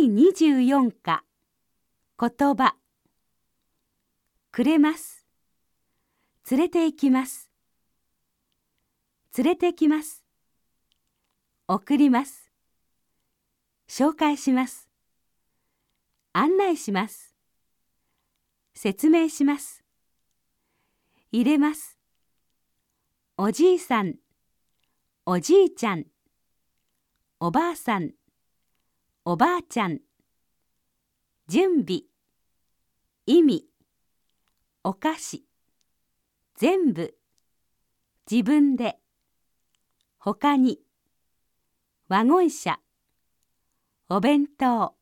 第24課。言葉。くれます。連れて行きます。連れてきます。送ります。紹介します。案内します。説明します。入れます。おじいさん。おじいちゃん。おばあさん。おばあちゃん。準備。意味。お菓子。全部。自分で。他に。ワゴン車。お弁当。